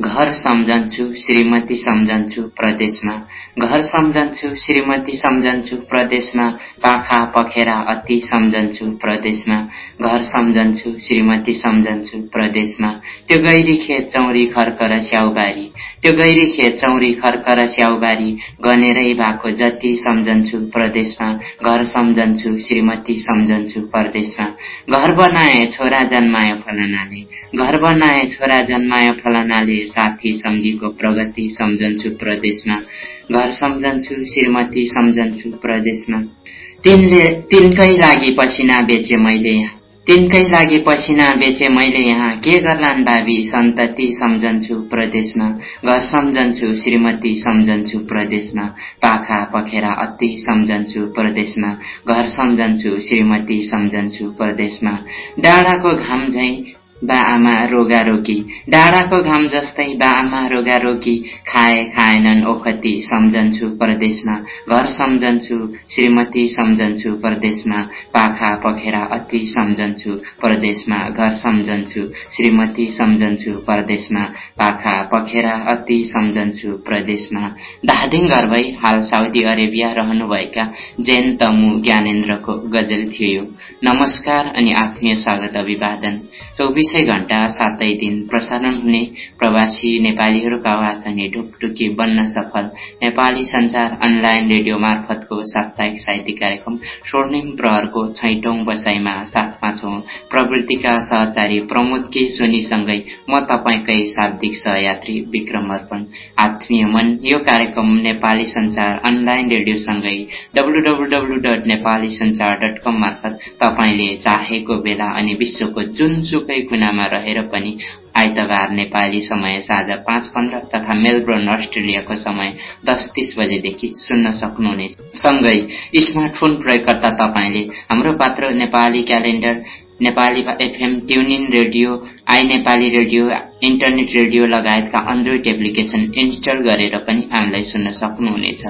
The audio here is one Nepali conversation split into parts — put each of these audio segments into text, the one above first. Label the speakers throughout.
Speaker 1: घर सम्झन्छु श्रीमती सम्झन्छु प्रदेशमा। घर सम्झन्छु श्रीमती सम्झन्छु प्रदेशमा। पाखा पखेरा अति सम्झन्छु प्रदेशमा। घर सम्झन्छु श्रीमती सम्झन्छु प्रदेशमा। त्यो गैरी खेत चौरी खर्कर स्याउबारी। त्यो गैरी खेत चौरी खर्कर स्याउबारी गनेरै भएको जति सम्झन्छु प्रदेशमा। घर सम्झन्छु श्रीमती सम्झन्छु परदेशमा। घर बनाए छोरा जन्मायो फलानाले। घर बनाए छोरा जन्मायो फलानाले। साथी सङ्गीको प्रगति सम्झन्छु प्रदेशमा। घर सम्झन्छु श्रीमती सम्झन्छु प्रदेशमा। तिनले तिनकै लागि पसिना बेचे मैले यहाँ। तिनकै लागि पसिना बेचे मैले यहाँ। के गर्लान् भावी सन्तति सम्झन्छु प्रदेशमा। घर सम्झन्छु श्रीमती सम्झन्छु प्रदेशमा। पाखा पखेरा अति सम्झन्छु प्रदेशमा। घर सम्झन्छु श्रीमती सम्झन्छु प्रदेशमा। डाँडाको घाम झैँ बा आमा रोगारोगी डाँडाको घाम जस्तै बा आमा रोगारोगी खाए खाएनन् ओखती सम्झन्छु परदेशमा घर सम्झन्छु श्रीमती सम्झन्छु परदेशमा पाखा पखेरा अति सम्झन्छु परदेशमा घर सम्झन्छु श्रीमती सम्झन्छु परदेशमा पाखा पखेरा अति सम्झन्छु प्रदेशमा धादिङ गर्भै हाल साउदी अरेबिया रहनुभएका जैन तमु ज्ञानेन्द्रको गजल थियो नमस्कार अनि आत्मीय स्वागत अभिवादन चौबिस चौबिसै घण्टा सातै दिन प्रसारण हुने प्रवासी नेपालीहरूका अनि ढुकढुकी बन्न सफल। नेपाली संचार अनलाइन रेडियो मार्फतको साप्ताहिक साहित्यिक कार्यक्रम स्वर्णिम प्रहरको छैटौं बसाईमा साथमा छौं। प्रवृत्तिका सहचारी प्रमोद के सोनीसँगै म तपाईँकै शाब्दिक सहयात्री विक्रम अर्पण। आत्मीय मन यो कार्यक्रम नेपाली संचार अनलाइन रेडियोसँगै डब्लु डट नेपाली डट मार्फत तपाईँले चाहेको बेला अनि विश्वको जुनसुकै कुनामा रहेर पनि आइतबार नेपाली समय साँझ पाँच पन्ध्र तथा मेलबोर्न अस्ट्रेलियाको समय दस तीस बजेदेखि सुन्न सक्नुहुनेछ। सँगै स्मार्टफोन प्रयोगकर्ता तपाईँले Hamro Patro Nepali calendar Nepali FM TuneIn radio I Nepali radio internet radio लगायतका एन्ड्रोइड एप्लिकेसन इन्स्टल गरेर पनि हामीलाई सुन्न सक्नुहुनेछ।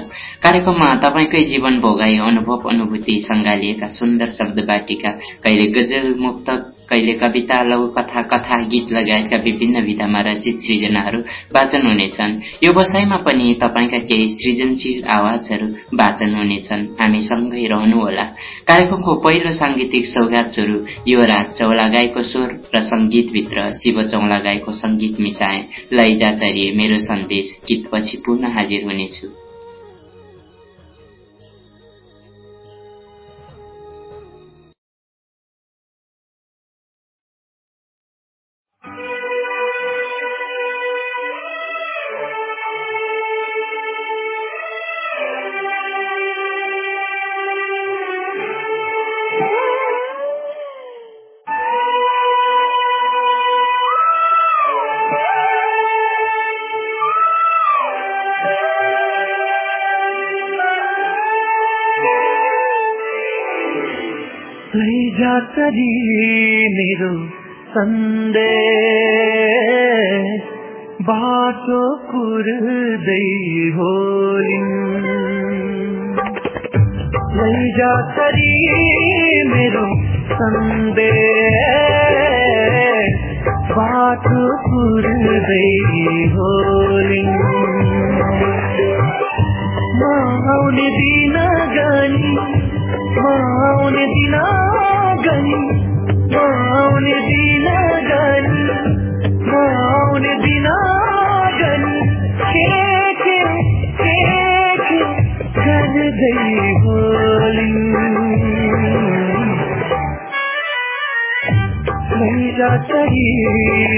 Speaker 1: कार्यक्रममा तपाईँकै जीवन भोगाई अनुभव अनुभूति सङ्गालिएका सुन्दर शब्द बाटिका कहिले गजल मुक्त कहिले कविता कथा कथा गीत लगायतका विभिन्न विधामा रचित सृजनाहरू वाचन हुनेछन्। यो बसाइमा पनि तपाईँका केही सृजनशील आवाजहरू वाचन हुनेछन्। हामी सँगै रहनुहोला। कार्यक्रमको पहिलो साङ्गीतिक सौगात स्वरूप यो रात चौलागाईको स्वर र संगीतभित्र शिव चौलागाईको संगीत मिसाए। लैजाचार्य मेरो सन्देश। गीतपछि पुनः हाजिर हुनेछु।
Speaker 2: सन्दे बाटो कुर्दै होलिन् जातरी मेरो सन्दे बाटो कुर्दै होलिन् आउने दिन गनी आउने दिन गनी आउने दिन गर्दै होली। मेरा चरी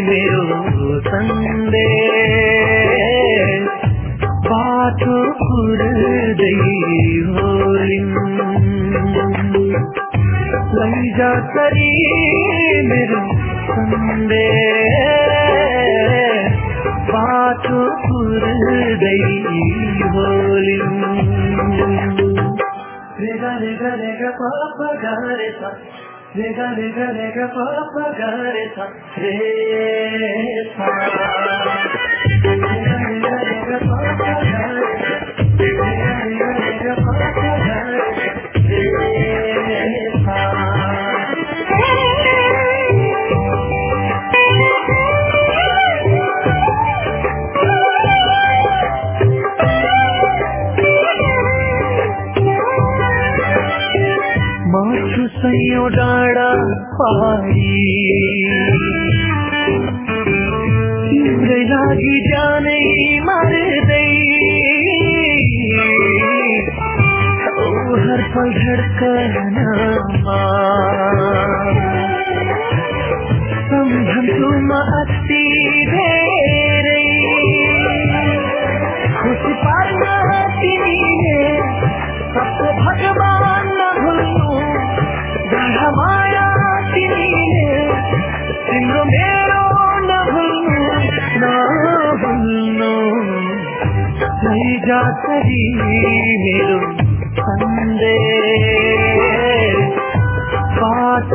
Speaker 2: मेरो सन्दे बाटो कुर्दै होलिन् लैजा तरी मेरो सन्दे बाटो कुर्दै होलिन् रेगा रेगा रेगा, पाप गारे सा रेगा रेगा रेगा, पाप गारे सा रे, सा। हिँड्यो डाँडा पहाडी तिम्रै लागि जानै मार्दै हर पल धड्कनमा सम्झन्छु म अति धेरै पाती मेरो कंदे पात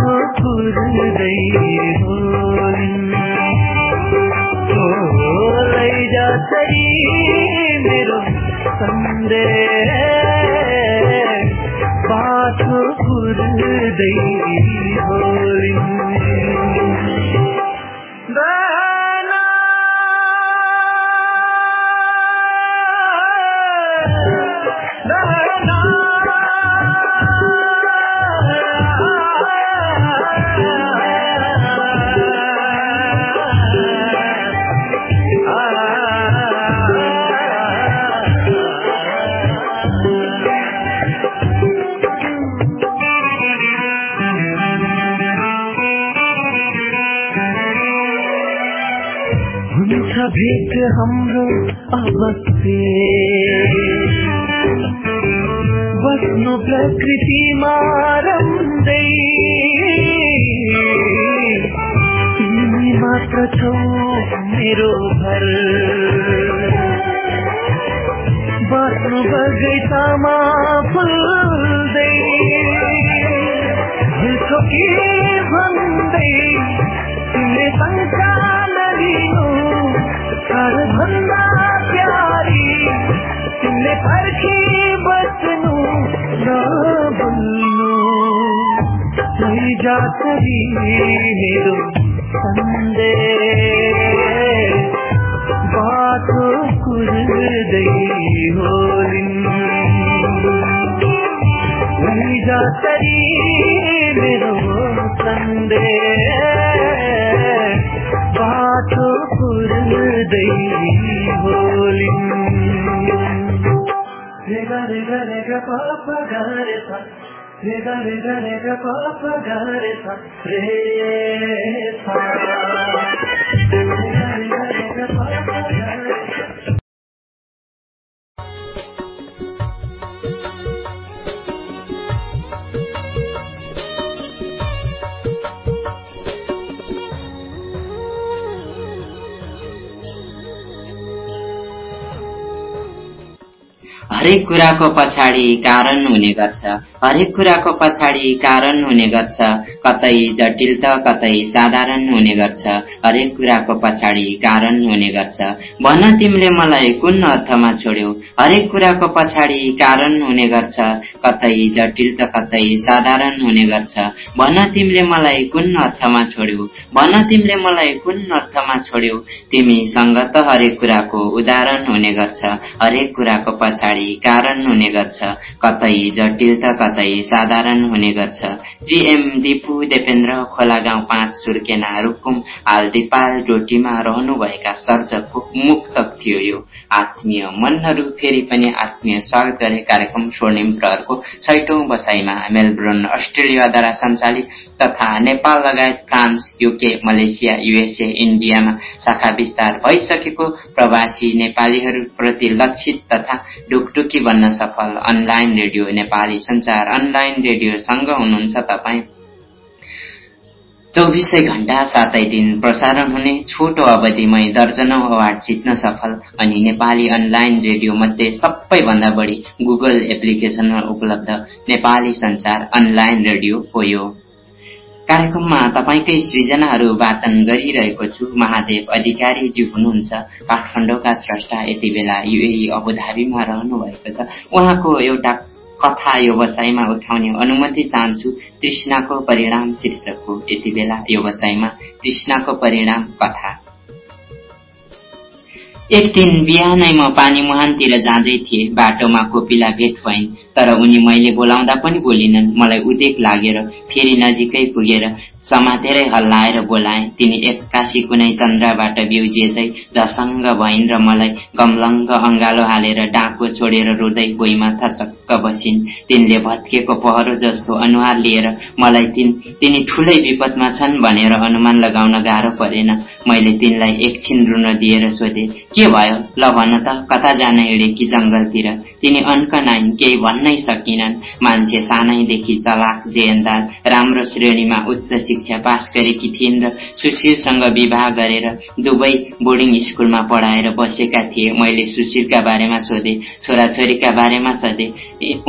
Speaker 2: भेट हाम्रो अवश्य बस्नु प्रकृतिमा रम्दै तिमी मात्र छौ मेरो घर बस्नु बगैँचामा फुल्दै भन्दै तिमीले शङ्का नलिनु घर भन्दा प्यारी तिमीले फर्की बस्नु नबुल्नु लैजा तरी मेरो सन्देश बाटो कुर्दै होलिन् लैजा तरी मेरो सन्देश बाटो कुर्दै होलिन् रेगा रेगा रेगा पाप गरे सा रेगा रेगा रेगा पाप गरे सा रे सा
Speaker 1: हरेक कुराको पछाडि कारण हुने गर्छ। हरेक कुराको पछाडि कारण हुने गर्छ। कतै जटिल त कतै साधारण हुने गर्छ। हरेक कुराको पछाडि कारण हुने गर्छ। भन तिमीले मलाई कुन अर्थमा छोड्यौ? हरेक कुराको पछाडि कारण हुने गर्छ कतै जटिल त कतै साधारण हुने गर्छ। भन तिमीले मलाई कुन अर्थमा छोड्यौ? भन तिमीले मलाई कुन अर्थमा छोड्यौ? तिमीसँग त हरेक कुराको उदाहरण हुने गर्छ। हरेक कुराको पछाडि कारण हुने गर्छ कतै जटिल त कतै साधारण हुने गर्छ। जीएम दिपु देपेन्द्र खोला गाउँ पाँच सुर्केना रुकुम हाल दिपाल डोटीमा रहनुभएका सर्जकको मुक्तक थियो यो। आत्मीय मनहरू फेरि पनि आत्मीय स्वागत गरे कार्यक्रम स्वर्णिम प्रहरको छैटौं बसाईमा मेलबोर्न अस्ट्रेलियाद्वारा सञ्चालित तथा नेपाल लगायत फ्रान्स युके मलेसिया युएसए इन्डियामा शाखा विस्तार भइसकेको प्रवासी नेपालीहरूप्रति लक्षित तथा ढुकढुकी बन्न सफल। Online radio Nepali Sanchar online रेडियोसँग हुनुहुन्छ तपाईँ। चौबिसै घण्टा सातै दिन प्रसारण हुने छोटो अवधिमै दर्जनौ अवार्ड जित्न सफल अनि नेपाली अनलाइन रेडियो मध्ये सबैभन्दा बढी गुगल एप्लिकेशनमा उपलब्ध नेपाली संचार अनलाइन रेडियो हो यो। कार्यक्रममा तपाईँकै सृजनाहरू वाचन गरिरहेको छु। महादेव अधिकारीज्यू हुनुहुन्छ। काठमाडौँका स्रष्टा यति बेला युएई अबुधाबीमा रहनु भएको छ। उहाँको एउटा कथा यो बसाइमा उठाउने अनुमति चाहन्छु। तृष्णाको परिणाम शीर्षकको यति बेला यो बसाइमा तृष्णाको परिणाम कथा। एक दिन बिहानै म पानी मुहानतिर जाँदै थिएँ। बाटोमा कोपिला भेट भइन् तर उनी मैले बोलाउँदा पनि बोलिनन्। मलाई उदेक लागेर फेरि नजिकै पुगेर समातेरै हल्लाएर बोलाए तिनी एक्कासी कुनै तन्द्राबाट बिउजिए चाहिँ झसङ्ग भइन् र मलाई गमलङ्ग अङ्गालो हालेर डाँको छोडेर रुँदै भुइँमा थचक्क बसिन्। तिनले भत्किएको पहरो जस्तो अनुहार लिएर मलाई तिन तिनी ठुलै विपदमा छन् भनेर अनुमान लगाउन गाह्रो परेन। मैले तिनलाई एकछिन रुन दिएर सोधे के भयो? ल भन त कता जान हिँडे कि जंगलतिर तिनी अन्कनाइन् केही भन्नै सकिनन्। मान्छे सानैदेखि चलाक जेन्दार राम्रो श्रेणीमा उच्च शिक्षा पास गरेकी थिइन् र सुशीलसँग विवाह गरेर दुवै बोर्डिङ स्कुलमा पढाएर बसेका थिए। मैले सुशीलका बारेमा सोधे छोराछोरीका बारेमा सोधे।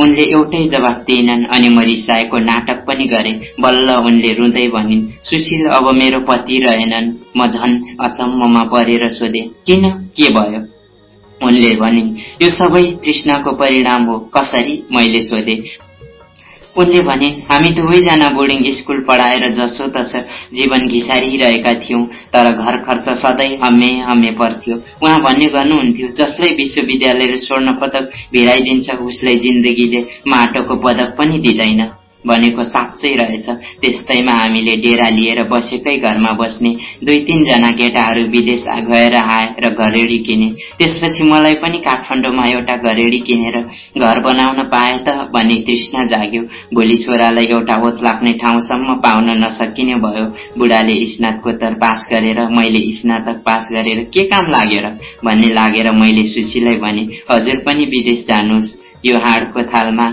Speaker 1: उनले एउटै जवाफ दिएनन् अनि म रिसाएको नाटक पनि गरे। बल्ल उनले रुँदै भनिन् सुशील अब मेरो पति रहेनन्। म झन अचम्ममा परेर सोधे किन? के भयो? उनले भनिन् यो सबै तृष्णाको परिणाम हो कसरी मैले सोधे? उनले भने हामी दुवैजना बोर्डिङ स्कुल पढाएर तसो जीवन घिसारिरहेका थियौं तर घर खर्च सधैँ हम्मे हम्मे पर्थ्यो। उहाँ भन्ने गर्नुहुन्थ्यो जसले विश्वविद्यालय स्वर्ण पदक भिराइदिन्छ उसलाई जिन्दगीले माटोको पदक पनि दिँदैन। भनेको साँच्चै रहेछ। त्यस्तैमा हामीले डेरा लिएर बसेकै घरमा बस्ने दुई तिनजना केटाहरू विदेश गएर आए र घरेडी किने। त्यसपछि मलाई पनि काठमाडौँमा एउटा घरेडी किनेर घर बनाउन पाए त भन्ने तृष्णा जाग्यो। भोलि छोरालाई एउटा होत लाग्ने ठाउँसम्म पाउन नसकिने भयो। बुढाले स्नातकोत्तर पास गरेर मैले स्नातक पास गरेर के काम लागेर भन्ने लागेर मैले सुशीलाई भने हजुर पनि विदेश जानुहोस्। यो हाडको थालमा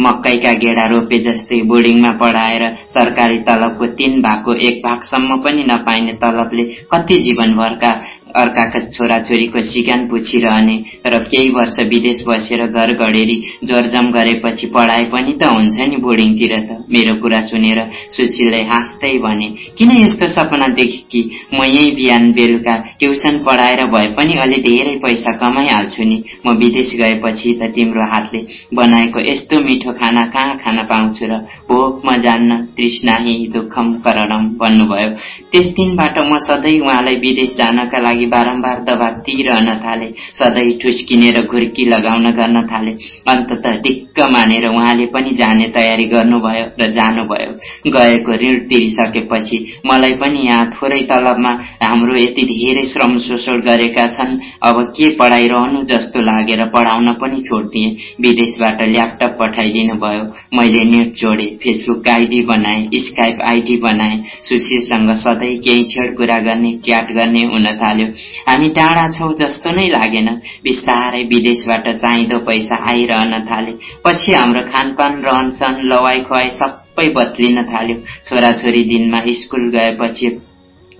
Speaker 1: मकैका गेडा रोपे जस्तै बोर्डिङमा पढाएर सरकारी तलबको तीन भागको एक भागसम्म पनि नपाइने तलबले कति जीवनभरका अर्काका छोराछोरीको सिकान पुछिरहने र केही वर्ष विदेश बसेर घर घडेरी जोरजम गरेपछि पढाए पनि त हुन्छ नि बोर्डिङतिर त। मेरो कुरा सुनेर सुशीलले हाँस्दै भने किन यस्तो सपना देखे कि म यही बिहान बेलुका ट्युसन पढाएर भए पनि अलि धेरै पैसा कमाइहाल्छु नि। म विदेश गएपछि त तिम्रो हातले बनाएको यस्तो मिठो खाना कहाँ खान पाउँछु र हो म जान्न तृष्णाही दुःखम करणम भन्नुभयो। त्यस दिनबाट म सधैँ उहाँलाई विदेश जानका लागि बारम्बार दबाब दिइरहन थाले। सधैँ ठुस्किने र घुर्की लगाउन गर्न थाले। अन्तत दिक्क मानेर उहाँले पनि जाने तयारी गर्नुभयो र जानुभयो। गएको ऋण तिरिसकेपछि मलाई पनि यहाँ थोरै तलबमा हाम्रो यति धेरै श्रम शोषण गरेका छन्। अब के पढाइरहनु जस्तो लागेर पढाउन पनि छोडिदिए। विदेशबाट ल्यापटप पठाइदिनु भयो। मैले नेट जोडे फेसबुक आइडी बनाए स्काइप आइडी बनाए। सुशीलसँग सधैँ केही छेड कुरा गर्ने च्याट गर्ने हुन थाल्यो। हामी टाढा छौँ जस्तो नै लागेन। बिस्तारै विदेशबाट चाहिँदो पैसा आइरहन थाले। पछि हाम्रो खानपान रहनसहन लवाई खुवाई सबै बदलिन थाल्यो। छोराछोरी दिनमा स्कुल गएपछि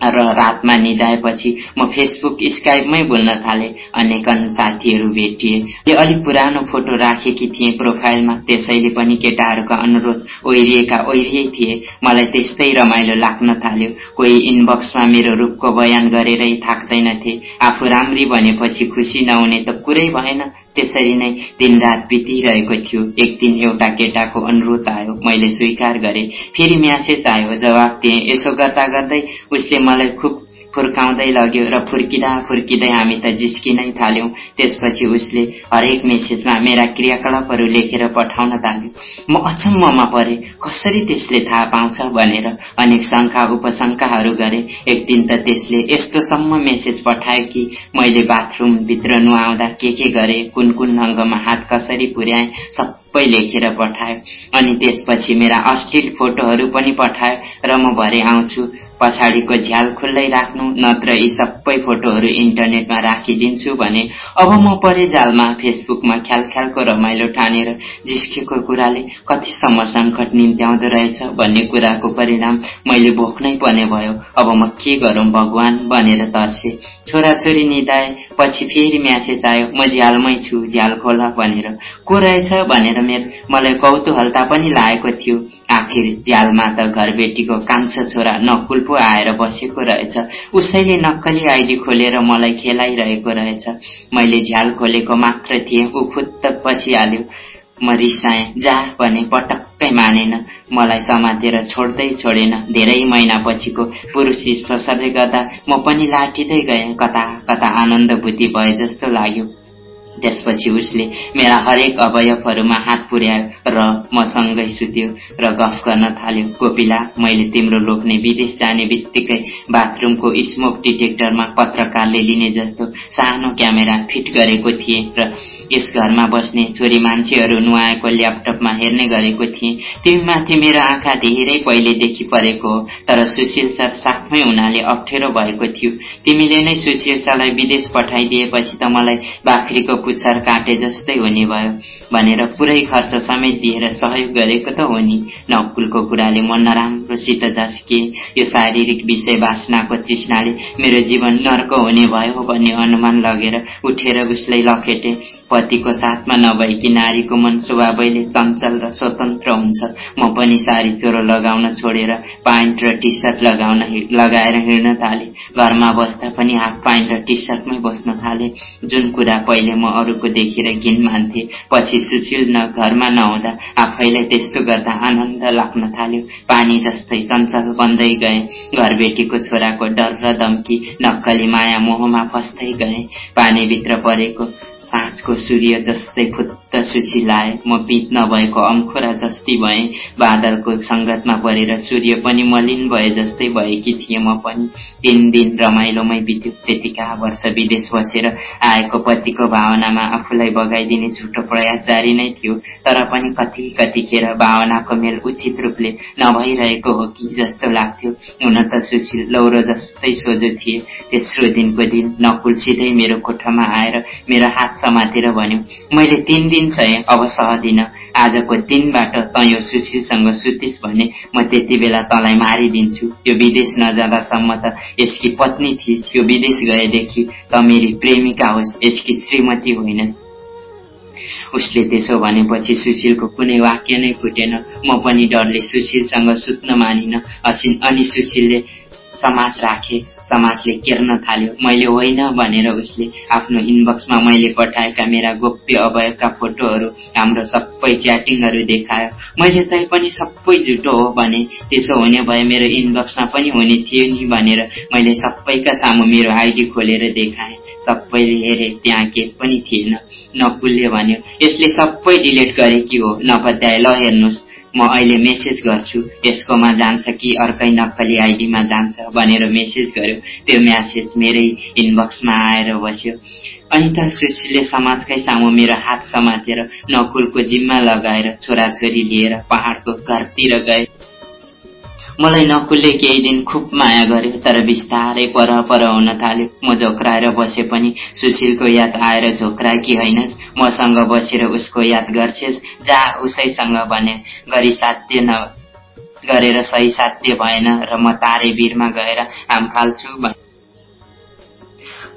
Speaker 1: र रातमा निधाएपछि म फेसबुक स्काइपमै बोल्न थाले। अनेकन साथीहरू भेटिए। अलिक पुरानो फोटो राखेकी थिएँ प्रोफाइलमा। त्यसैले पनि केटाहरूका अनुरोध ओहिरिएका ओहिरिए थिए। मलाई त्यस्तै रमाइलो लाग्न थाल्यो। कोही इनबक्समा मेरो रूपको बयान गरेरै थाक्दैनथे। आफू राम्री भनेपछि खुसी नहुने त कुरै भएन। त्यसरी नै दिनरात बितिरहेको थियो। एक दिन एउटा केटाको अनुरोध आयो। मैले स्वीकार गरे। फेरि म्यासेज आयो। जवाब दिएँ। यसो गर्दा गर्दै उसले मलाई खुब फुर्काउँदै लग्यो र फुर्किँदा फुर्किँदै हामी त जिस्किनै थाल्यौं। त्यसपछि उसले हरेक मेसेजमा मेरा क्रियाकलापहरू लेखेर पठाउन थाल्यो। म अचम्ममा परे कसरी त्यसले थाहा पाउँछ? भनेर अनेक शङ्का उपशङ्काहरू गरे। एक दिन त त्यसले यस्तोसम्म मेसेज पठायो कि मैले बाथरूम भित्र नुहाउँदा के के गरे कुन कुन अङ्गमा हात कसरी पुर्याए सबै लेखेर पठायो अनि त्यसपछि मेरा अश्लील फोटोहरू पनि पठायो र म भरे आउँछु। पछाडिको झ्याल खुल्लै राख्नु नत्र यी सबै फोटोहरू इन्टरनेटमा राखिदिन्छु भने अब म परे जालमा फेसबुकमा ख्याल ख्यालको रमाइलो ठानेर जिस्केको कुराले कतिसम्म सङ्कट निम्त्याउँदो रहेछ भन्ने कुराको परिणाम मैले भोग्नै पर्ने भयो। अब म के गरौँ भगवान भनेर तर्से। छोराछोरी निधाए पछि फेरि म्यासेज आयो म झ्यालमै छु झ्याल खोला भनेर। को रहेछ? भनेर मेरो मलाई कौतूहलता पनि लागेको थियो। आखिर झ्यालमा त घरबेटीको कान्छो छोरा नकुल पो आएर बसेको रहेछ। उसैले नक्कली आइडी खोलेर मलाई खेलाइरहेको रहेछ। मैले झ्याल खोलेको मात्र थिएँ। ऊ फुत्त पसिहाल्यो। म रिसाएँ। जा भने पटक्कै मानेन। मलाई समातेर छोड्दै छोडेन। धेरै महिनापछिको पुरुष स्पर्शले गर्दा म पनि लाटिँदै गएँ। कता कता आनन्दभूति भए जस्तो लाग्यो। त्यसपछि उसले मेरा हरेक अवयवहरूमा हात पुर्यायो र मसँगै सुत्यो र गफ गर्न थाल्यो। कोपिला मैले तिम्रो लोक्ने विदेश जाने बित्तिकै बाथरुमको स्मोक डिटेक्टरमा पत्रकारले लिने जस्तो सानो क्यामेरा फिट गरेको थिएँ र यस घरमा बस्ने छोरी मान्छेहरू नुहाएको ल्यापटपमा हेर्ने गरेको थिएँ। तिमी माथि मेरो आँखा धेरै पहिलेदेखि परेको हो तर सुशील सर साथमै हुनाले अप्ठ्यारो भएको थियो। तिमीले नै सुशील सरलाई विदेश पठाइदिएपछि त मलाई बाख्रीको पुच्छर काटे जस्तै हुने भयो भनेर पुरै खर्च समेत दिएर सहयोग गरेको त हो नि। नकुलको कुराले म नराम्रोसित झस्किए। यो शारीरिक विषय बासनाको तृष्णाले मेरो जीवन नर्क हुने भयो भन्ने अनुमान लगेर उठेर उसलाई लखेटे। पतिको साथमा नभएकी नारीको मन स्वभावैले चञ्चल र स्वतन्त्र हुन्छ। म पनि सारी चोरो लगाउन छोडेर प्यान्ट र टी सर्ट लगाउन लगाएर हिँड्न थाले। घरमा बस्दा पनि हाफ प्यान्ट र टी सर्टमै बस्न थाले। जुन कुरा पहिले म अरूको देखेर घिन मान्थे। पछि सुशील न घरमा नहुँदा आफैलाई त्यस्तो गर्दा आनन्द लाग्न थाल्यो। पानी जस्तै चञ्चल बन्दै गए। घरबेटीको छोराको डर र धम्की नक्कली माया मोहमा फस्दै गए। पानीभित्र परेको साँझको सूर्य जस्तै फुत्त सुसिलाए म पित नभएको अम्खोरा जस्ती भए। बादलको सङ्गतमा परेर सूर्य पनि मलिन भए जस्तै भएकी थिएँ म पनि। तिन दिन रमाइलोमै बित्यो। त्यतिका वर्ष विदेश बसेर आएको पतिको भावनामा आफूलाई बगाइदिने झुटो प्रयास जारी नै थियो तर पनि कति कतिखेर भावनाको मेल उचित रूपले नभइरहेको हो कि जस्तो लाग्थ्यो। हुन त सुशील लौरो जस्तै सोझो थिए। तेस्रो दिनको दिन नकुल सिधै मेरो कोठामा आएर मेरो हात समातेर भन्यो मैले तिन दिन चाहिँ अब सहदिन आजको दिनबाट त यो सुशीलसँग सुतिस भने म त्यति बेला तँलाई मारिदिन्छु। यो विदेश नजाँदासम्म त यसकी पत्नी थिइस्। यो विदेश गएदेखि त मेरी प्रेमिका होस्। यसकी श्रीमती होइनस् उसले त्यसो भनेपछि सुशीलको कुनै वाक्य नै फुटेन। म पनि डरले सुशीलसँग सुत्न मानिन। अनि सुशीलले समाज राखे समाजले केर्न थाल्यो। मैले होइन भनेर उसले आफ्नो इनबक्समा मैले पठाएका मेरा गोप्य अवयवका फोटोहरू हाम्रो सबै च्याटिङहरू देखायो। मैले तै पनि सबै झुटो हो भने त्यसो हुने भए मेरो इनबक्समा पनि हुने थियो नि भनेर मैले सबैका सामु मेरो आइडी खोलेर देखाएँ। सबैले हेरे त्यहाँ के पनि थिएन। नकुलले भन्यो। यसले सबै डिलिट गरेकी हो। नपत्याए ल हेर्नुहोस्। म अहिले मेसेज गर्छु। यसकोमा जान्छ कि अर्कै नक्कली आइडीमा जान्छ भनेर मेसेज गर्यो। त्यो म्यासेज मेरै इनबक्समा आएर बस्यो। अनि त सुशीले समाजकै सामु मेरो हात समातेर नकुलको जिम्मा लगाएर छोराछोरी लिएर पहाडको घरतिर गए। मलाई नकुलले केही दिन खुब माया गर्यो तर बिस्तारै पर पर हुन थाल्यो। म झोक्राएर बसे पनि सुशीलको याद आएर झोक्राएकी होइनस् मसँग बसेर उसको याद गर्छेस् जा उसैसँग भने गरी साध्य न गरेर सही साध्य भएन र म तारे गएर आम फाल्छु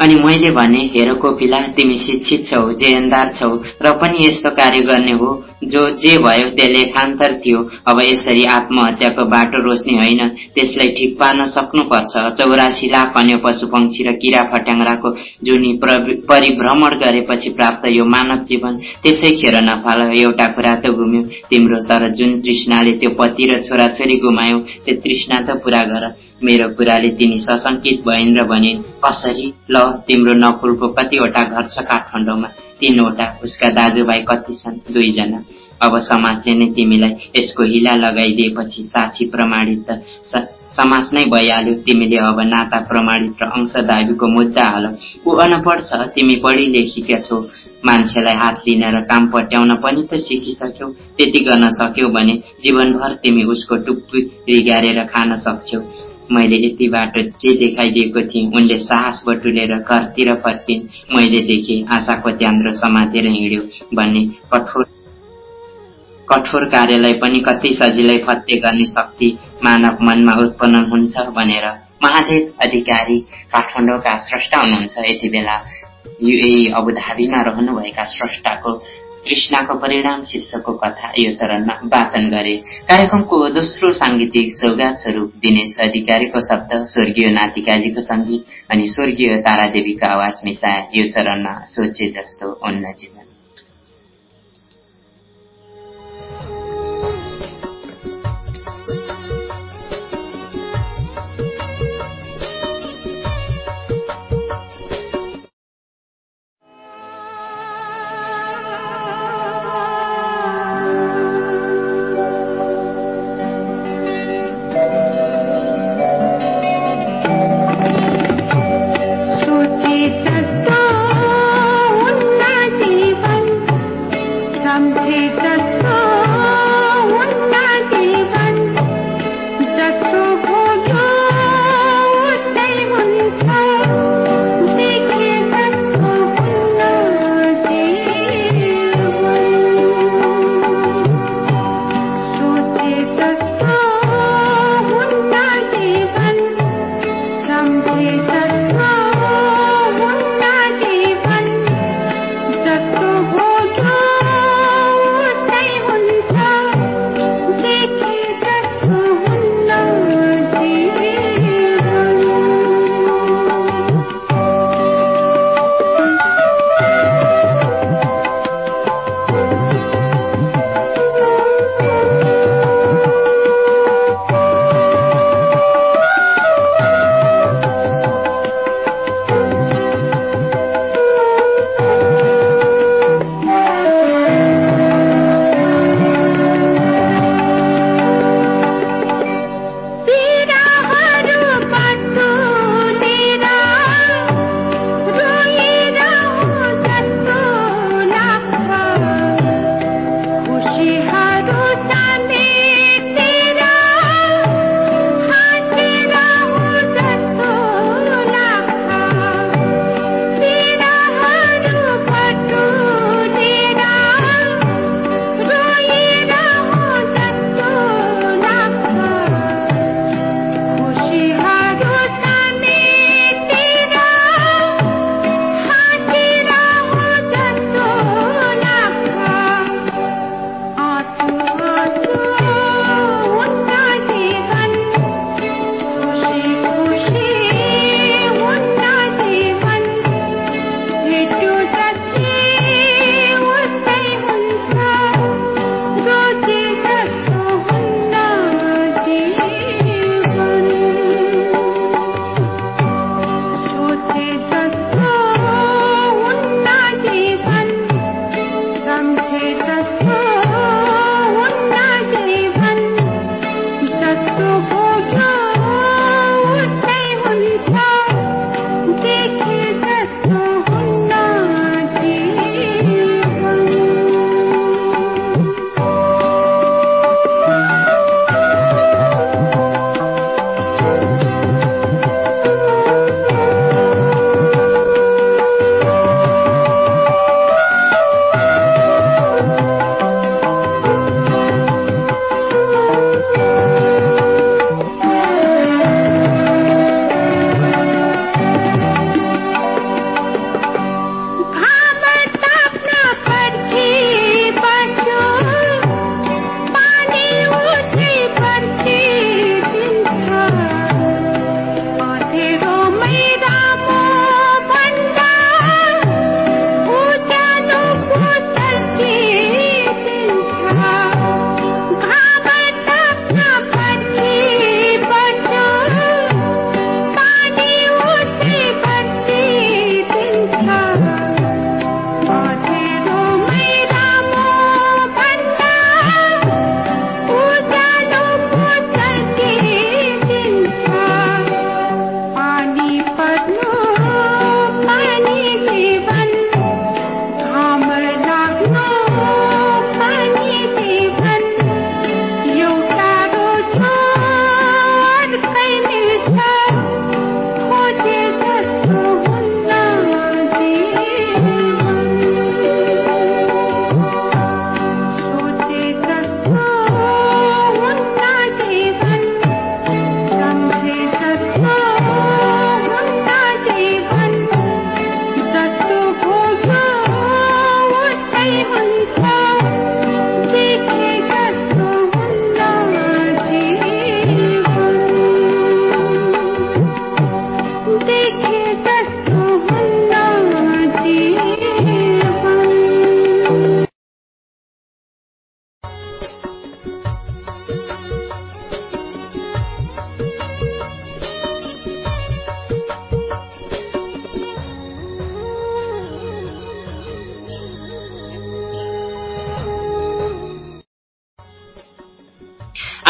Speaker 1: अनि मैले भने हेर कोपिला तिमी शिक्षित छौ जेएनदार छौ र पनि यस्तो कार्य गर्ने हो जो जे भयो त्यो लेखान्तर थियो। अब यसरी आत्महत्याको बाटो रोज्ने होइन त्यसलाई ठिक पार्न सक्नुपर्छ। चौरासी लाख अन्य पशु पक्षी र किरा फट्याङ्राको जुनी परिभ्रमण गरेपछि प्राप्त यो मानव जीवन त्यसै खेर नफाल एउटा कुरा त घुम्यो। तिम्रो तर जुन तृष्णाले त्यो पति र छोराछोरी गुमायो त्यो तृष्णा त पुरा गर। मेरो कुराले तिनी सशङ्कित भइन् र भनिन् कसरी? ल तिम्रो नकुलको कतिवटा घर छ काठमाडौँमा तीनवटा उसका दाजुभाइ कति छन्? दुईजना। अब समाजले नै तिमीलाई यसको हिला लगाइदिएपछि साक्षी प्रमाणित समाज नै भइहाल्यो। तिमीले अब नाता प्रमाणित र अंश दाबीको मुद्दा हाल। ऊ अनपढ छ तिमी पढी लेखिका छौ। मान्छेलाई हात लिन र काम पट्याउन पनि त सिकिसक्यौ। त्यति गर्न सक्यौ भने जीवनभर तिमी उसको टुप्पी रिगारेर खान सक्छौ। मैले यति बाटो जे देखाइदिएको थिएँ उनले साहस बटुलेर घरतिर फर्किन्। मैले देखेँ आशाको त्यान्द्रो समातेर हिँड्यो भन्ने कठोर कठोर कार्यलाई पनि कति सजिलै फत्ते गर्ने शक्ति मानव मनमा उत्पन्न हुन्छ भनेर महादेव अधिकारी काठमाडौँका स्रष्टा हुनुहुन्छ। यति बेला युए अबुधाबीमा रहनुभएका स्रष्टाको कृष्णको परिणाम शीर्षकको कथा यो चरणमा वाचन गरे। कार्यक्रमको दोस्रो साङ्गीतिक सौगात स्वरूप दिनेश अधिकारीको शब्द स्वर्गीय नातिकाजीको सङ्गीत अनि स्वर्गीय तारादेवीको आवाज मिसाए यो चरणमा सोचे जस्तो उन्न जीवन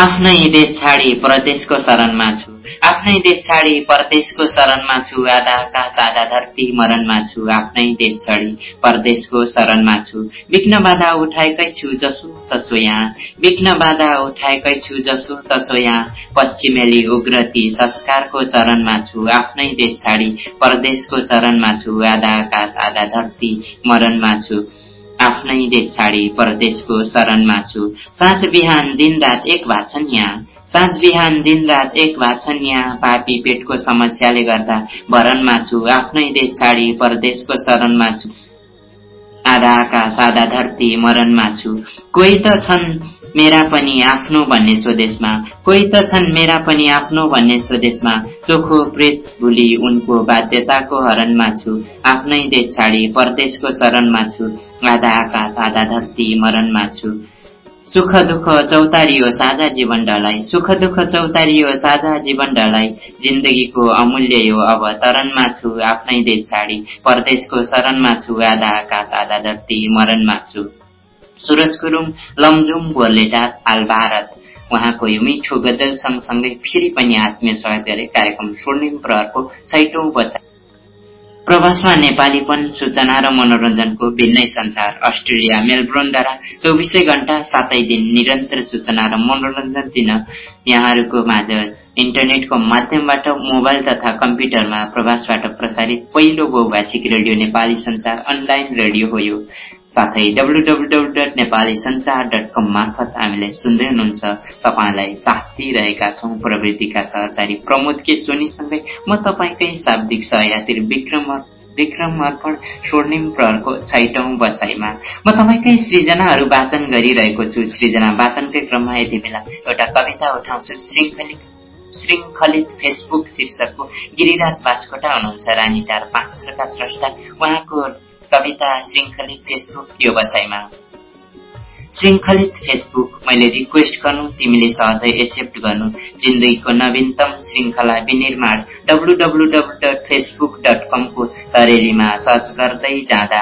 Speaker 1: आफ्नै देश छाडी परदेशको शरणमा छु। आफ्नै देश छाडी परदेशको शरणमा छु। आधा आकाश आधा धरती मरणमा छु। आफ्नै देश छाडी परदेशको शरणमा छु। विघ्न बाधा उठाएकै छु जसो तसो यहाँ। विघ्न बाधा उठाएकै छु जसो तसो यहाँ। पश्चिमेली उग्रती संस्कारको चरणमा छु। आफ्नै देश छाडी परदेशको चरणमा छु। आधा आकाश आधा धरती मरणमा छु। आफ्नै देश छाडी परदेशको शरणमा छु। साँझ बिहान दिनरात एक भाछन् यहाँ साँझ बिहान दिनरात एक भाछन् यहाँ पापी पेटको समस्याले गर्दा भरनमा छु। आफ्नै देश छाडी परदेशको शरणमा छु। आधा आधा धरती मरणमा छु। कोही त छन् मेरा पनि आफ्नो भन्ने स्वदेशमा। कोही त छन् मेरा पनि आफ्नो भन्ने स्वदेशमा। चोखो प्रेत भुली उनको बाध्यताको हरणमा छु। आफ्नै देश छाडी परदेशको शरणमा छु। आधा आकाश आधा धरती मरणमा छु। सुख दुःख चौतारियो साझा जीवन डलाई सुख दुःख चौतारियो साझा जीवन डलाई जिन्दगीको अमूल्य यो अब तरणमा छु आफ्नै देश छाडी। परदेशको शरणमा छु आधा आकाश आधा धरती मरणमा छु। सुरज गुरुङ लमजुङ बोर्लेटा आल भारत। उहाँको यो मिठो गजल सँगसँगै फेरि पनि आत्मीय स्वागत गरे कार्यक्रम स्वर्णिम प्रहरको छैटौं बसा प्रवासमा नेपालीपन सूचना र मनोरञ्जनको भिन्नै संसार अस्ट्रेलिया मेलबोर्नद्वारा चौबिसै घण्टा सातै दिन निरन्तर सूचना र मनोरञ्जन दिन यहाँहरूको माझ इन्टरनेटको माध्यमबाट मोबाइल तथा कम्प्युटरमा प्रवासबाट प्रसारित पहिलो बहुभाषिक radio Nepali Sanchar online radio हो साथै नेपाली संचार डट कम मार्फत हामीलाई सुन्दै हुनुहुन्छ। तपाईँलाई साथ दिइरहेका छौँ प्रवृत्तिका सहचारी प्रमोद के सोनीसँगै। म तपाईँकै शाब्दिक सहयात्री विक्रम विक्रम अर्पण स्वर्णिम प्रहरको छैटौं बसाइमा। म तपाईँकै सृजनाहरू वाचन गरिरहेको छु। सृजना वाचनकै क्रममा यति बेला एउटा कविता उठाउँछु। श्रृङ्खलित श्रृङ्खलित फेसबुक शीर्षकको गिरिराज बास्कोटा हुनुहुन्छ। रानीटार पाँच थरका स्रष्टा। उहाँको कविता श्रृङ्खलित फेसबुक व्यवसायमा श्रृङ्खलित फेसबुक मैले रिक्वेस्ट गर्नु तिमीले सहजै एक्सेप्ट गर्नु। जिन्दगीको नवीनतम श्रृङ्खला विनिर्माण डब्लु डट फेसबुक डट कमको तरेलीमा सर्च गर्दै जाँदा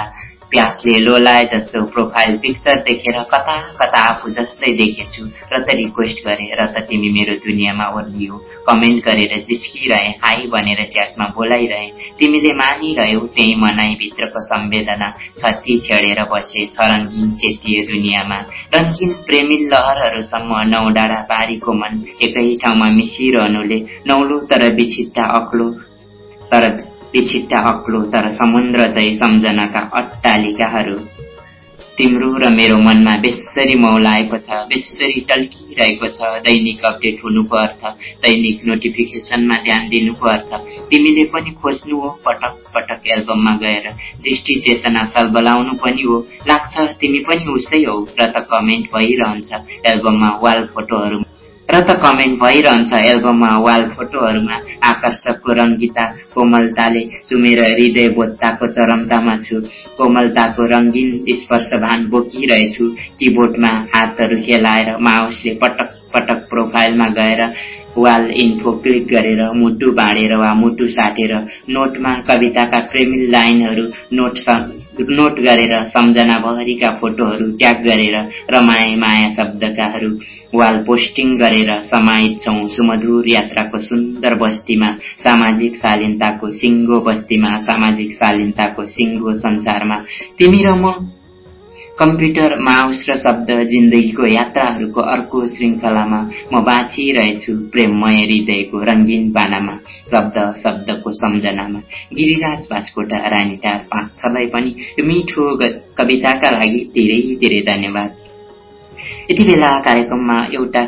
Speaker 1: प्यासले लोलाए जस्तो प्रोफाइल पिक्चर देखेर कता कता आफू जस्तै देखेछु र त रिक्वेस्ट गरे र त तिमी मेरो दुनियाँमा ओर्लियो। कमेन्ट गरेर जिस्किरहे हाई भनेर च्याटमा बोलाइरहे। तिमीले मानिरह्यौ त्यही मनाइभित्रको सम्वेदना छत्ती छेडेर बसे छ रङ्गिन चेतिए दुनियाँमा। रङ्गिन प्रेमिल लहरहरूसम्म नौ डाँडा पारीको मन। एकै ठाउँमा मिसिरहनुले नौलो तर विछिद्दा अक्लो तर पिछिट्टा अक्लो तर समुद्र झै सम्झनाका अट्टालिकाहरू। तिम्रो र मेरो मनमा बेसरी मौलाएको छ बेसरी टल्किरहेको छ दैनिक अपडेट हुनुको अर्थ दैनिक नोटिफिकेसनमा ध्यान दिनुको अर्थ। तिमीले पनि खोज्नु हो पटक पटक एल्बममा गएर। दृष्टि चेतना सलबलाउनु पनि हो। लाग्छ तिमी पनि उसै हौ र त कमेन्ट भइरहन्छ। एल्बममा वाल फोटोहरू र त कमेन्ट भइरहन्छ एल्बममा वाल फोटोहरूमा आकर्षकको रङ्गिता कोमलताले चुमेर हृदय बोत्ताको चरमतामा छु। कोमलताको रङ्गिन स्पर्शभान बोकिरहेछु। किबोर्डमा हातहरू खेलाएर माउसले पटक पटक प्रोफाइलमा गएर वाल इन्फो क्लिक गरेर मुटु बाँडेर वा मुटु साटेर नोटमा कविताका प्रेमिल लाइनहरू नोट नोट गरेर सम्झनाभरिका फोटोहरू ट्याग गरेर रमाए माया शब्दकाहरू वाल पोस्टिङ गरेर समाहित छौं सुमधुर यात्राको सुन्दर बस्तीमा सामाजिक शालीनताको सिङ्गो बस्तीमा सामाजिक शालीनताको सिङ्गो संसारमा। तिमी र म कम्प्युटर माउस र शब्द जिन्दगीको यात्राहरूको अर्को श्रृङ्खलामा म बाँचिरहेछु प्रेममय हृदयको रङ्गीन पानामा शब्द शब्दको सम्झनामा। गिरिराज बास्कोटा रानीटार पाँच थरलाई पनि यो मिठो कविताका लागि धेरै धेरै धन्यवाद। यति बेला कार्यक्रममा एउटा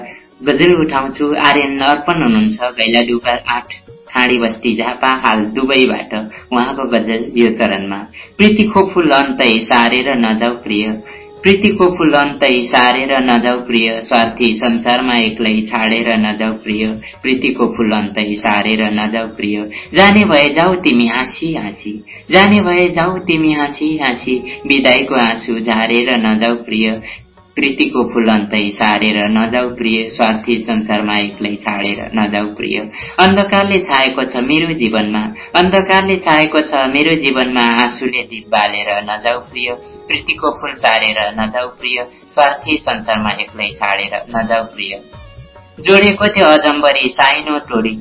Speaker 1: गजल उठाउँछु। आर्यन अर्पण हुनुहुन्छ गैलाडुबा आठ। ठाडी बस्ती झापा हाल दुबईबाट उहाँको गजल यो चरणमा प्रीतिको फुल अन्तै सारेर नजाउ प्रिय प्रीतिको फुल अन्तै सारेर नजाउ प्रिय स्वार्थी संसारमा एक्लै छाडेर नजाउ प्रिय प्रीतिको फुल अन्तै सारेर नजाउ प्रिय। जाने भए जाऊ तिमी हाँसी हाँसी जाने भए जाऊ तिमी हाँसी हाँसी विदाईको आँसु झारेर नजाउ प्रिय। प्रीतिको फुल अन्तै सारेर नजाउ प्रिय स्वार्थी संसारमा एक्लै छाडेर नजाउ प्रिय। अन्धकारले छाएको छ मेरो जीवनमा अन्धकारले छाएको छ मेरो जीवनमा आँसुले दीप बालेर नजाउ प्रिय। प्रीतिको फुल सारेर नजाउ प्रिय स्वार्थी संसारमा एक्लै छाडेर नजाउ प्रिय। जोडेको थियो अजम्बरी साइनो टोडी।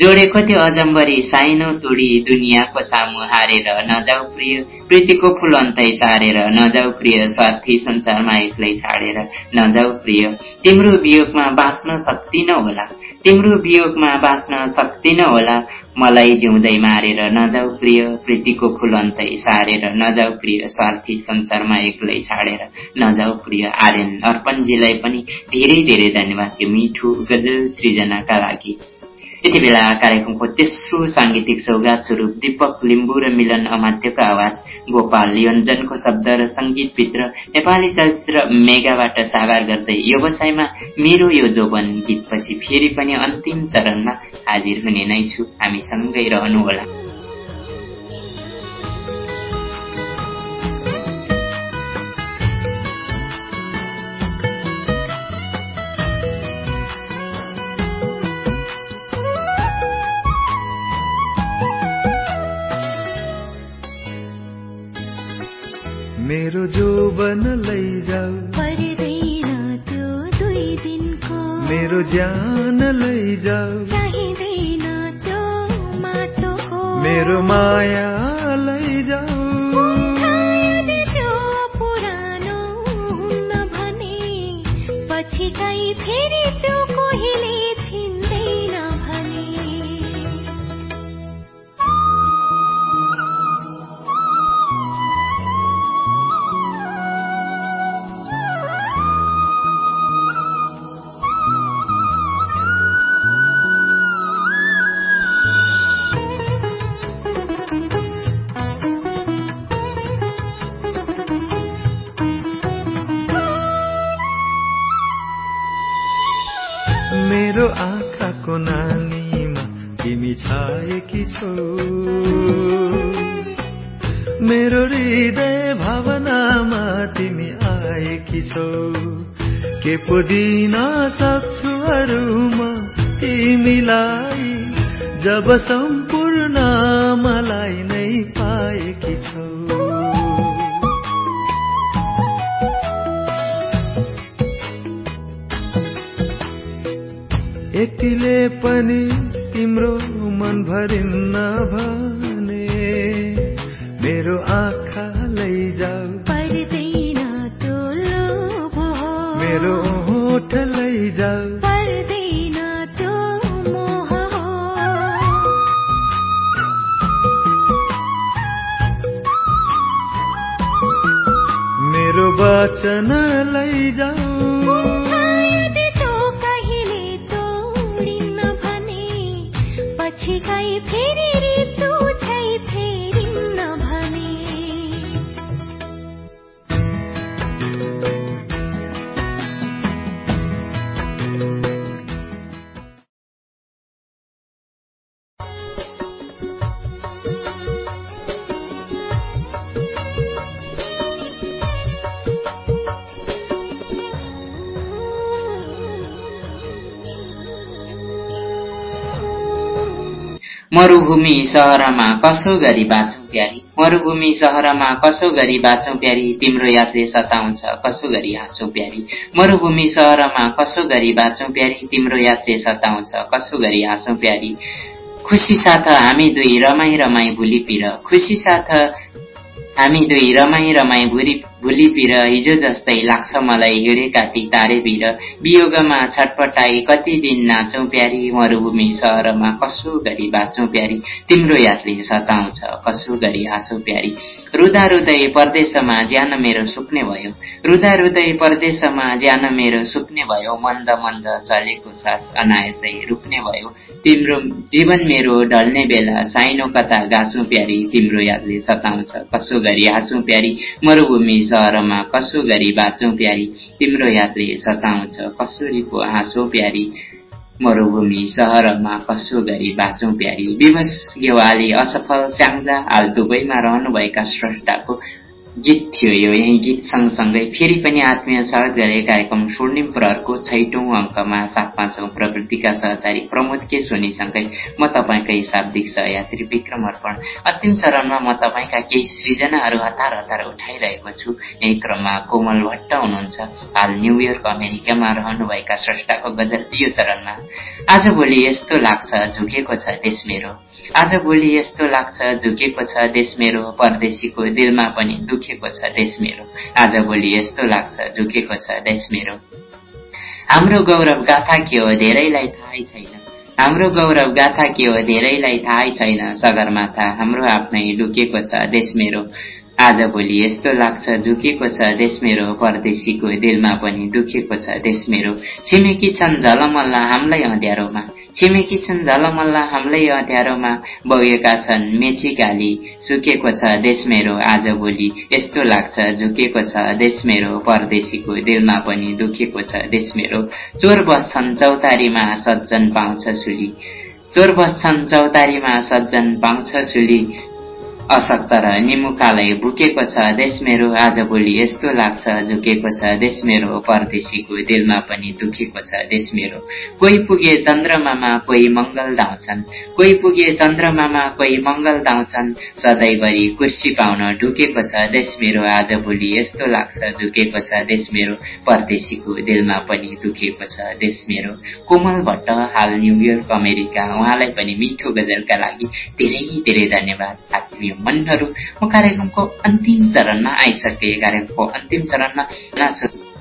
Speaker 1: जोडेको थियो अजम्बरी साइनो तुडी दुनियाँको सामु हारेर नजाउ प्रिय प्रीतिको फुल अन्तै सारेर नजाउ प्रिय स्वार्थी संसारमा एक्लै छाडेर नजाउ प्रिय। तिम्रो वियोगमा बाँच्न सक्दिन होला तिम्रो वियोगमा बाँच्न सक्दिन होला मलाई जिउँदै मारेर नजाउ प्रिय प्रीतिको फुल अन्तै सारेर नजाउ प्रिय स्वार्थी संसारमा एक्लै छाडेर नजाउ प्रिय। आर्यन अर्पणजीलाई पनि धेरै धेरै धन्यवाद। यो मिठो गजल सृजनाका लागि। यति बेला कार्यक्रमको तेस्रो साङ्गीतिक सौगात स्वरूप दीपक लिम्बू र मिलन अमात्यको आवाज गोपाल योन्जनको शब्द र सङ्गीतभित्र नेपाली चलचित्र मेगाबाट साभार गर्दै व्यवसायमा मेरो यो जोबन गीतपछि फेरि पनि अन्तिम चरणमा हाजिर हुने नै छु। हामीसँगै रहनुहोला।
Speaker 2: जोबन लैजाऊ
Speaker 3: पर्दैन त्यो दुई दिनको।
Speaker 2: मेरो ज्यान लैजाऊ
Speaker 3: चाहिँदैन त्यो माटोको।
Speaker 2: मेरो माया लैजाऊ
Speaker 3: त्यो पुरानो हुन्न भने। पछि गई फेरि त्यो कोहीले
Speaker 2: के मेरो वचन लैजाऊ
Speaker 3: यदि तो कहिले तोडिन्न भने पछि गई फेरि
Speaker 1: मरुभूमि सहरमा कसो गरी बाँचौँ प्यारी? मरुभूमि सहरमा कसो गरी बाँचौँ प्यारी? तिम्रो यादले सताउँछ कसो गरी हाँसौँ प्यारी? मरुभूमि सहरमा कसो गरी बाँचौँ प्यारी? तिम्रो यादले सताउँछ कसो गरी हाँसौँ प्यारी? खुसी साथ हामी दुई रमाई रमाई भुली पिर खुसी साथ हामी दुई रमाई रमाई भुली भुली पिर हिजो जस्तै लाग्छ मलाई हिँडेका ती तारे भिर वियोगमा छटपटाई कति दिन नाचौँ प्यारी? मरुभूमि सहरमा कसो गरी बाँचौँ प्यारी? तिम्रो यादले सताउँछ कसो गरी हाँसौ प्यारी? रुदा रुदै परदेशमा ज्यान मेरो सुक्ने भयो। रुदा रुदै परदेशमा ज्यान मेरो सुक्ने भयो। मन्द मन्द चलेको सास अनायसै रुक्ने भयो। तिम्रो जीवन मेरो ढल्ने बेला साइनो कता गाँसौँ प्यारी? तिम्रो यादले सताउँछ कसो गरी हाँसौँ प्यारी? मरुभूमि सहरमा कसो गरी बाँचौँ प्यारी। तिम्रो यादले सताउँछ। कसरी पो हाँसौ प्यारी। मरुभूमि सहरमा कसो गरी बाँचौँ प्यारी। विवश गेवाली असफल स्याङ्जा हाल दुबईमा रहनुभएका स्रष्टाको गीत थियो यो यही गीत सँगसँगै। फेरि पनि आत्मीय स्वागत गरे कार्यक्रम स्वर्णिम प्रहरको छैटौं अङ्कमा साथमा छौँ प्रवृत्तिका सहचारी प्रमोद के सोनीसँगै म तपाईँकै शाब्दिक सहयात्री विक्रम अर्पण। अन्तिम चरणमा म तपाईँका केही सृजनाहरू हतार हतार उठाइरहेको छु। यही क्रममा कोमल भट्ट हुनुहुन्छ। हाल न्युयोर्क अमेरिकामा रहनुभएका स्रष्टाको गजल यो चरणमा। आज भोलि यस्तो लाग्छ झुकेको छ देश मेरो। आज भोलि यस्तो लाग्छ झुकेको छ देश मेरो। परदेशीको दिलमा पनि दुखेको छ देश मेरो। आज भोलि यस्तो लाग्छ झुकेको छ देश मेरो। हाम्रो गौरव गाथा के हो धेरैलाई थाहै छैन। हाम्रो गौरव गाथा के हो धेरैलाई थाहै छैन सगरमाथा। हाम्रो आफ्नै लुकेको छ देश मेरो। आज भोलि यस्तो लाग्छ झुकेको छ देश मेरो परदेशीको दिलमा पनि दुखेको छ देश मेरो। छिमेकी छन् झलमल्ल हाम्रै अँध्यारोमा। छिमेकी छन् झलमल्ल हाम्रै अँध्यारोमा। बगेका छन् मेची गाली सुकेको छ देश मेरो। आज भोलि यस्तो लाग्छ झुकेको छ देश मेरो। परदेशीको दिलमा पनि दुखेको छ देश मेरो। चोर बस्छन् चौतारीमा सज्जन पाउँछ सुली। चोर बस्छन् चौतारीमा सज्जन पाउँछ सुली। अशक्त र निमुखालाई भुकेको छ देश मेरो आज भोलि यस्तो लाग्छ झुकेको छ देश मेरो परदेशीको दिलमा पनि दुखेको छ देश मेरो। कोही पुगे चन्द्रमामा कोही मङ्गल धाउँछन् कोही पुगे चन्द्रमामा कोही मङ्गल धाउँछन् सधैँभरि कुर्सी पाउन ढुकेको छ देश मेरो आज भोलि यस्तो लाग्छ झुकेको छ देश मेरो। परदेशीको दिलमा पनि दुखेको छ देश मेरो। कोमल भट्ट हाल न्युयोर्क अमेरिका उहाँलाई पनि मिठो गजलका लागि धेरै धेरै धन्यवाद। आत्मीय मनहरू म कार्यक्रमको अन्तिम चरणमा आइसके कार्यक्रमको अन्तिम चरणमा।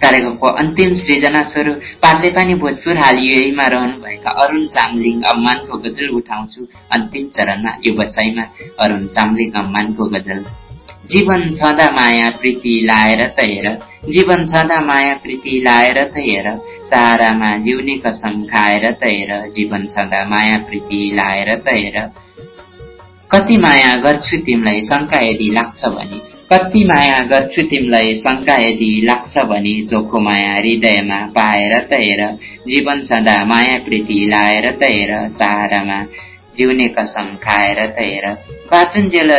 Speaker 1: कार्यक्रमको अन्तिम सृजना स्वरूप पानी भोजपुर हाल युएमा रहनुभएका अरुण चामलिङ अम्मानको गजल उठाउँछु अन्तिम चरणमा व्यवसायमा अरुण चामलिङ अम्मानको गजल जीवन छँदा माया प्रीति लाएर त हेर जीवन छँदा माया प्रीति लाएर त हेर सहारामा जिउने कसम खाएर त हेर जीवन छँदा माया प्रीति लाएर त हेर कति माया गर्छु तिमीलाई शङ्का यदि लाग्छ भने? कति माया गर्छु तिमीलाई शङ्का यदि लाग्छ भने? चोखो माया हृदयमा पाएर त हेर जीवन सदा माया प्रीति लाएर त हेर सहारामा जिउने कसम खाएर त हेर बाचुन्जेल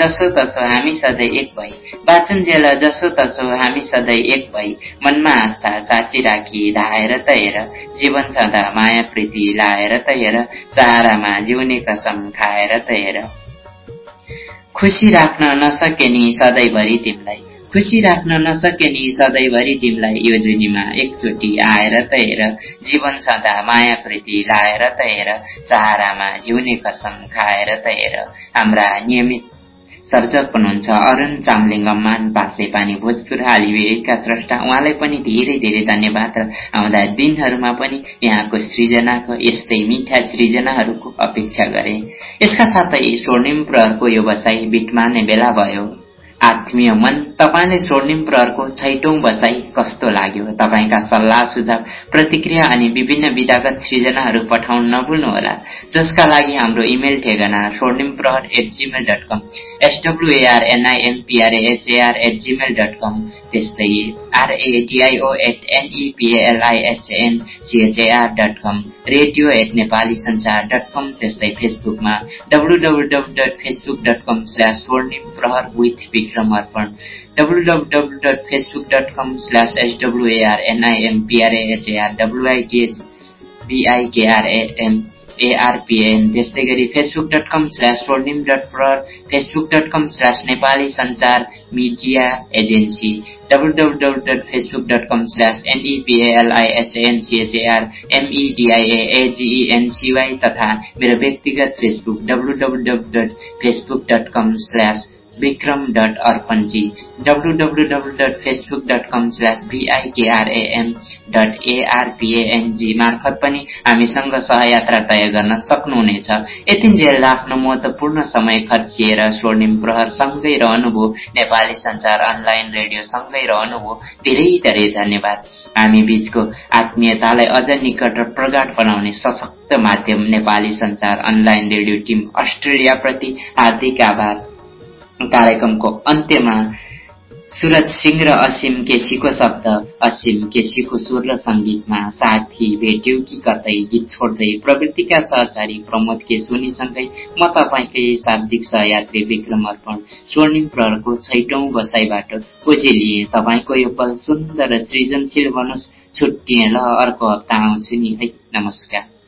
Speaker 1: जसो तसो हामी सधैँ एक भई। बाचुन्जेल जसो तसो हामी सधैँ एक भई। मनमा आस्था साँची राखी धाएर त हेर जीवन सदा माया प्रीति लाएर त हेर चारामा जिउने कसम खाएर त हेर खुसी राख्न नसके नि सधैँभरि तिमीलाई। खुसी राख्न नसके नि सधैँभरि तिमीलाई यो जुनीमा एकचोटि आएर त हेर जीवन सदा माया प्रीति लाएर त हेर सहारामा जिउने कसम खाएर त हेर हाम्रा नियमित सर्जक हुनुहुन्छ अरुण चामलिङ अम्मान पासे पानी भोजपुर हालिवेका स्रष्टा उहाँलाई पनि धेरै धेरै धन्यवाद र आउँदा दिनहरूमा पनि यहाँको सृजनाको यस्तै मिठा सृजनाहरूको अपेक्षा गरे यसका साथै स्वर्णिम प्रहरको यो बसाई बिटमार्ने बेला भयो आत्मीय मन तपाईँले स्वर्णिम प्रहरको छैटौं बसाई कस्तो लाग्यो? तपाईँका सल्लाह सुझाव प्रतिक्रिया अनि विभिन्न विधागत सृजनाहरू पठाउन नभुल्नुहोला। जसका लागि हाम्रो इमेल ठेगाना स्वर्णिम प्रहर at Gmail dot com एसडब्लुएआरएनआइएमपिआरएचएआर at Gmail dot कम त्यस्तै आरएडिआइओ at एनइपिएलआइएसएन सिएचएआर dot com radio at Nepali संचार डट कम त्यस्तै फेसबुकमा W W W dot Facebook dot com slash स्वर्णिम प्रहर विथ विक्रम अर्पण एसडब्लुएआरएनआइएमपिआरएचएआर डब्लुआइटिएच बिआइकेआरएएम एआरपिएन त्यस्तै गरी फेसबुक डट कम स्ल्यास स्वर्णिम डट प्रर Facebook dot com slash Nepali संचार media agency W W W dot Facebook dot com slash एनइपिएलआइएसएनसिएचएआर एमइडिआइएएजिइएनसिवाई तथा मेरो व्यक्तिगत Facebook W W W dot Facebook dot com slash Vikram dot अर्पणजी dot कम मार्फत पनि हामीसँग सहयात्रा तय गर्न सक्नुहुनेछ। यतिन्जेल आफ्नो महत्वपूर्ण समय खर्चिएर स्वर्णिम प्रहर सँगै रहनुभयो नेपाली संचार अनलाइन रेडियो सँगै रहनुभयो धेरै धेरै धन्यवाद। हामी बीचको आत्मीयतालाई अझ निकट र प्रगाट बनाउने सशक्त माध्यम Nepali Sanchar online radio team अस्ट्रेलियाप्रति हार्दिक आभार। कार्यक्रमको अन्त्यमा सुरज सिंह र असिम केसीको शब्द असिम केसीको स्वर र सङ्गीतमा साथी भेट्यौ कि कतै गीत छोड्दै प्रवृत्तिका सहचारी प्रमोद केसुनीसँगै म तपाईँकै शाब्दिक सहयात्री विक्रम अर्पण स्वर्णिम प्रहरको छैटौं बसाइबाट ओझेलिए तपाईँको यो पल सुन्दर सृजनशील बनोस् छुट्टिए ल अर्को हप्ता आउँछु नि है नमस्कार।